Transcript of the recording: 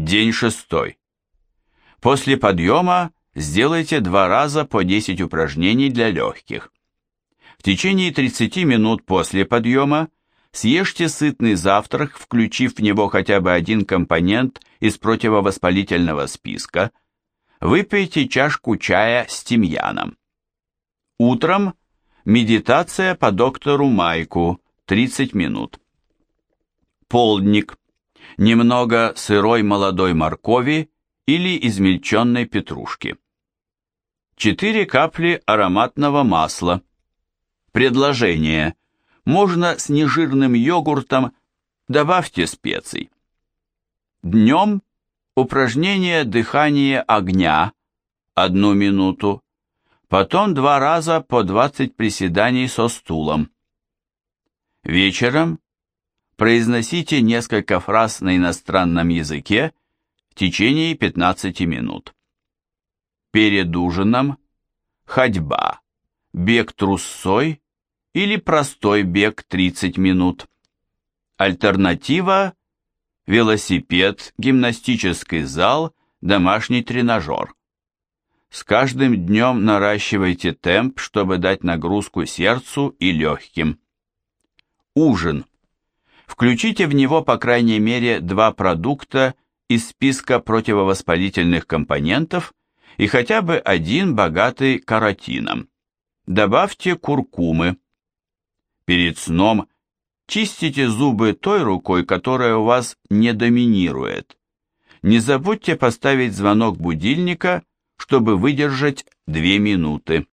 День шестой. После подъема сделайте два раза по 10 упражнений для легких. В течение 30 минут после подъема съешьте сытный завтрак, включив в него хотя бы один компонент из противовоспалительного списка. Выпейте чашку чая с тимьяном. Утром медитация по доктору Майку 30 минут. Полдник. Немного сырой молодой моркови или измельченной петрушки. 4 капли ароматного масла. Предложение. Можно с нежирным йогуртом, добавьте специй. Днем упражнение дыхание огня, одну минуту, потом два раза по 20 приседаний со стулом. Вечером произносите несколько фраз на иностранном языке в течение 15 минут. Перед ужином ходьба, бег трусцой или простой бег 30 минут. Альтернатива – велосипед, гимнастический зал, домашний тренажер. С каждым днем наращивайте темп, чтобы дать нагрузку сердцу и легким. Ужин. Включите в него по крайней мере два продукта из списка противовоспалительных компонентов и хотя бы один богатый каротином. Добавьте куркумы. Перед сном чистите зубы той рукой, которая у вас не доминирует. Не забудьте поставить звонок будильника, чтобы выдержать 2 минуты.